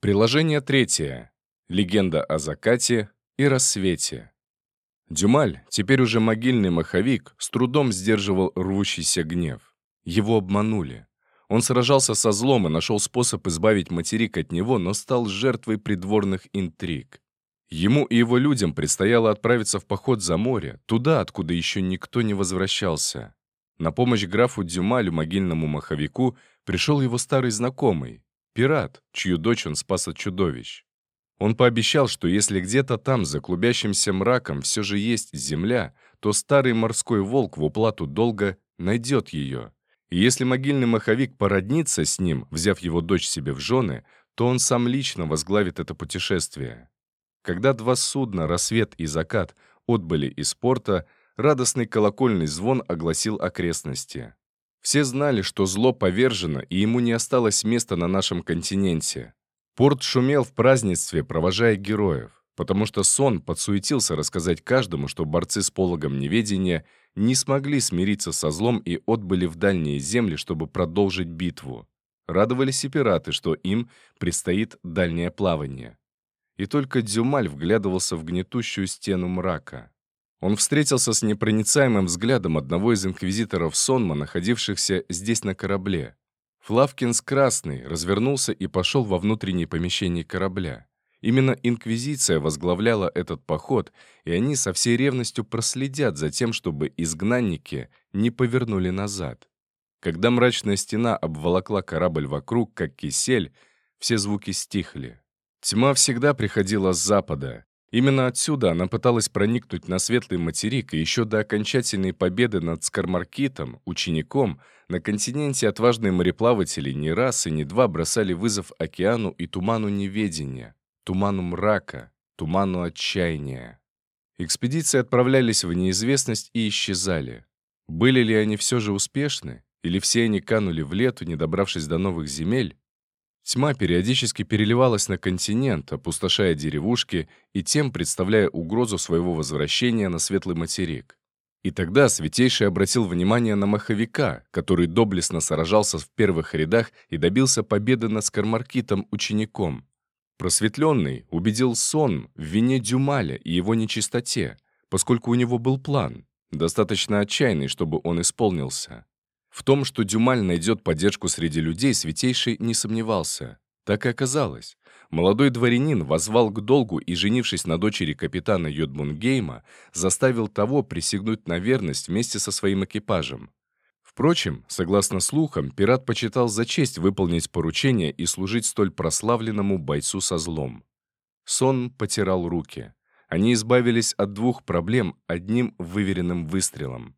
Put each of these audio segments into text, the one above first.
Приложение третье. Легенда о закате и рассвете. Дюмаль, теперь уже могильный маховик, с трудом сдерживал рвущийся гнев. Его обманули. Он сражался со злом и нашел способ избавить материк от него, но стал жертвой придворных интриг. Ему и его людям предстояло отправиться в поход за море, туда, откуда еще никто не возвращался. На помощь графу Дюмалю, могильному маховику, пришел его старый знакомый, Пират, чью дочь он спас от чудовищ. Он пообещал, что если где-то там, за клубящимся мраком, все же есть земля, то старый морской волк в уплату долга найдет ее. И если могильный маховик породнится с ним, взяв его дочь себе в жены, то он сам лично возглавит это путешествие. Когда два судна, рассвет и закат, отбыли из порта, радостный колокольный звон огласил окрестности. Все знали, что зло повержено, и ему не осталось места на нашем континенте. Порт шумел в празднестве, провожая героев, потому что сон подсуетился рассказать каждому, что борцы с пологом неведения не смогли смириться со злом и отбыли в дальние земли, чтобы продолжить битву. Радовались и пираты, что им предстоит дальнее плавание. И только Дюмаль вглядывался в гнетущую стену мрака. Он встретился с непроницаемым взглядом одного из инквизиторов Сонма, находившихся здесь на корабле. Флавкинс Красный развернулся и пошел во внутреннее помещение корабля. Именно Инквизиция возглавляла этот поход, и они со всей ревностью проследят за тем, чтобы изгнанники не повернули назад. Когда мрачная стена обволокла корабль вокруг, как кисель, все звуки стихли. Тьма всегда приходила с запада, Именно отсюда она пыталась проникнуть на светлый материк, и еще до окончательной победы над Скармаркитом, учеником, на континенте отважные мореплаватели не раз и не два бросали вызов океану и туману неведения, туману мрака, туману отчаяния. Экспедиции отправлялись в неизвестность и исчезали. Были ли они все же успешны? Или все они канули в лету, не добравшись до новых земель? Тьма периодически переливалась на континент, опустошая деревушки и тем представляя угрозу своего возвращения на светлый материк. И тогда Святейший обратил внимание на маховика, который доблестно сражался в первых рядах и добился победы над Скармаркитом учеником. Просветленный убедил сон в вине Дюмаля и его нечистоте, поскольку у него был план, достаточно отчаянный, чтобы он исполнился. В том, что Дюмаль найдет поддержку среди людей, Святейший не сомневался. Так и оказалось. Молодой дворянин возвал к долгу и, женившись на дочери капитана Йодмунгейма, заставил того присягнуть на верность вместе со своим экипажем. Впрочем, согласно слухам, пират почитал за честь выполнить поручение и служить столь прославленному бойцу со злом. Сон потирал руки. Они избавились от двух проблем одним выверенным выстрелом.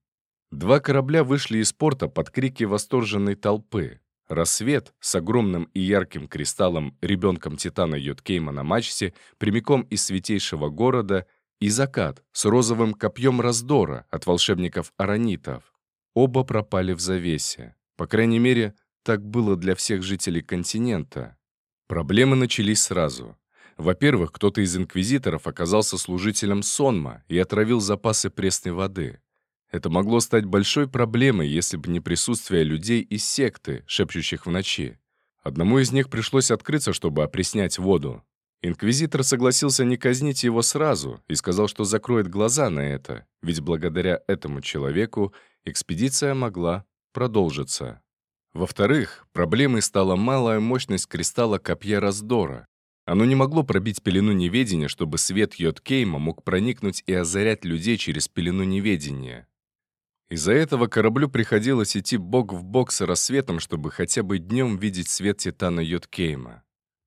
Два корабля вышли из порта под крики восторженной толпы. Рассвет с огромным и ярким кристаллом ребенком Титана Йоткейма на мачте прямиком из святейшего города и закат с розовым копьем раздора от волшебников-аронитов. Оба пропали в завесе. По крайней мере, так было для всех жителей континента. Проблемы начались сразу. Во-первых, кто-то из инквизиторов оказался служителем Сонма и отравил запасы пресной воды. Это могло стать большой проблемой, если бы не присутствие людей из секты, шепчущих в ночи. Одному из них пришлось открыться, чтобы опреснять воду. Инквизитор согласился не казнить его сразу и сказал, что закроет глаза на это, ведь благодаря этому человеку экспедиция могла продолжиться. Во-вторых, проблемой стала малая мощность кристалла копья раздора. Оно не могло пробить пелену неведения, чтобы свет Йоткейма мог проникнуть и озарять людей через пелену неведения. Из-за этого кораблю приходилось идти бок в бок с рассветом, чтобы хотя бы днем видеть свет Титана Йоткейма.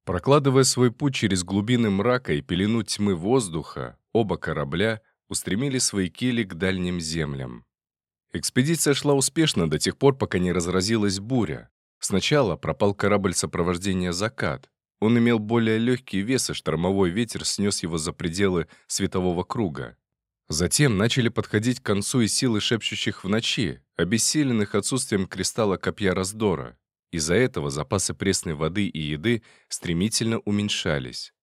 Прокладывая свой путь через глубины мрака и пелену тьмы воздуха, оба корабля устремили свои кили к дальним землям. Экспедиция шла успешно до тех пор, пока не разразилась буря. Сначала пропал корабль сопровождения «Закат». Он имел более легкий вес, и штормовой ветер снес его за пределы светового круга. Затем начали подходить к концу и силы шепчущих в ночи, обессиленных отсутствием кристалла копья раздора. Из-за этого запасы пресной воды и еды стремительно уменьшались.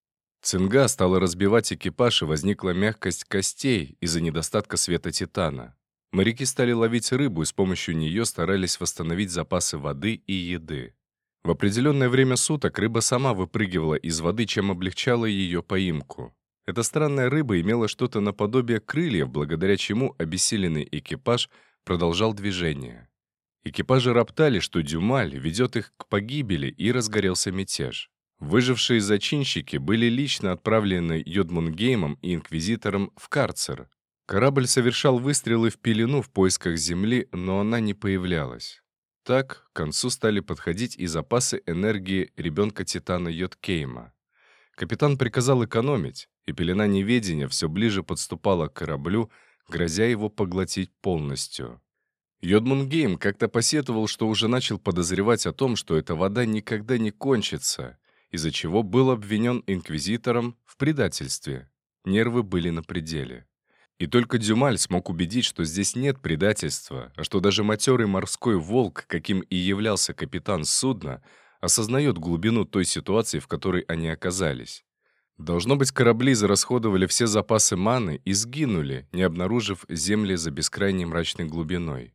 Цинга стала разбивать экипаж, и возникла мягкость костей из-за недостатка света титана. Моряки стали ловить рыбу, и с помощью нее старались восстановить запасы воды и еды. В определенное время суток рыба сама выпрыгивала из воды, чем облегчала ее поимку. Эта странная рыба имела что-то наподобие крыльев, благодаря чему обессиленный экипаж продолжал движение. Экипажи роптали, что Дюмаль ведет их к погибели, и разгорелся мятеж. Выжившие зачинщики были лично отправлены Йодмунгеймом и Инквизитором в карцер. Корабль совершал выстрелы в пелену в поисках земли, но она не появлялась. Так, к концу стали подходить и запасы энергии ребенка-титана Йоткейма. Капитан приказал экономить, и пелена неведения все ближе подступала к кораблю, грозя его поглотить полностью. Йодмунгейм как-то посетовал, что уже начал подозревать о том, что эта вода никогда не кончится, из-за чего был обвинен инквизитором в предательстве. Нервы были на пределе. И только Дюмаль смог убедить, что здесь нет предательства, а что даже матерый морской волк, каким и являлся капитан судна, осознает глубину той ситуации, в которой они оказались. Должно быть, корабли зарасходовали все запасы маны и сгинули, не обнаружив земли за бескрайней мрачной глубиной.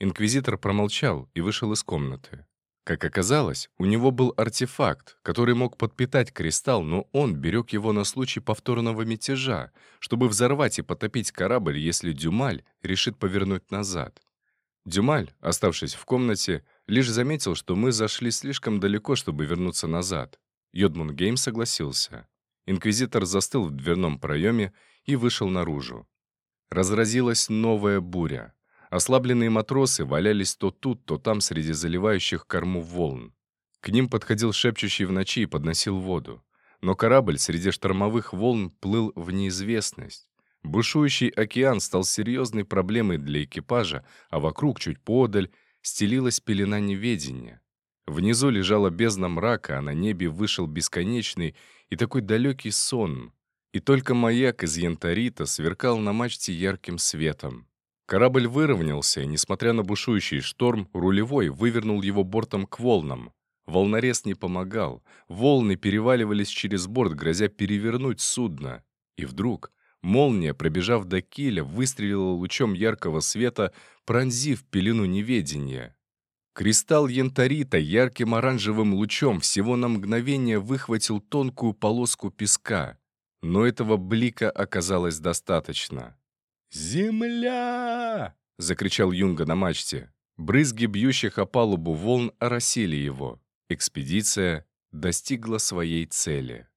Инквизитор промолчал и вышел из комнаты. Как оказалось, у него был артефакт, который мог подпитать кристалл, но он берег его на случай повторного мятежа, чтобы взорвать и потопить корабль, если Дюмаль решит повернуть назад. Дюмаль, оставшись в комнате, лишь заметил, что мы зашли слишком далеко, чтобы вернуться назад. Йодмунгейм согласился. Инквизитор застыл в дверном проеме и вышел наружу. Разразилась новая буря. Ослабленные матросы валялись то тут, то там среди заливающих корму волн. К ним подходил шепчущий в ночи и подносил воду. Но корабль среди штормовых волн плыл в неизвестность. Бушующий океан стал серьезной проблемой для экипажа, а вокруг, чуть подаль, стелилась пелена неведения. Внизу лежала бездна мрака, а на небе вышел бесконечный и такой далекий сон. И только маяк из янтарита сверкал на мачте ярким светом. Корабль выровнялся, и, несмотря на бушующий шторм, рулевой вывернул его бортом к волнам. Волнорез не помогал. Волны переваливались через борт, грозя перевернуть судно. И вдруг молния, пробежав до киля, выстрелила лучом яркого света, пронзив пелену неведения. Кристалл янтарита ярким оранжевым лучом всего на мгновение выхватил тонкую полоску песка. Но этого блика оказалось достаточно. «Земля!» — закричал Юнга на мачте. Брызги бьющих о палубу волн оросили его. Экспедиция достигла своей цели.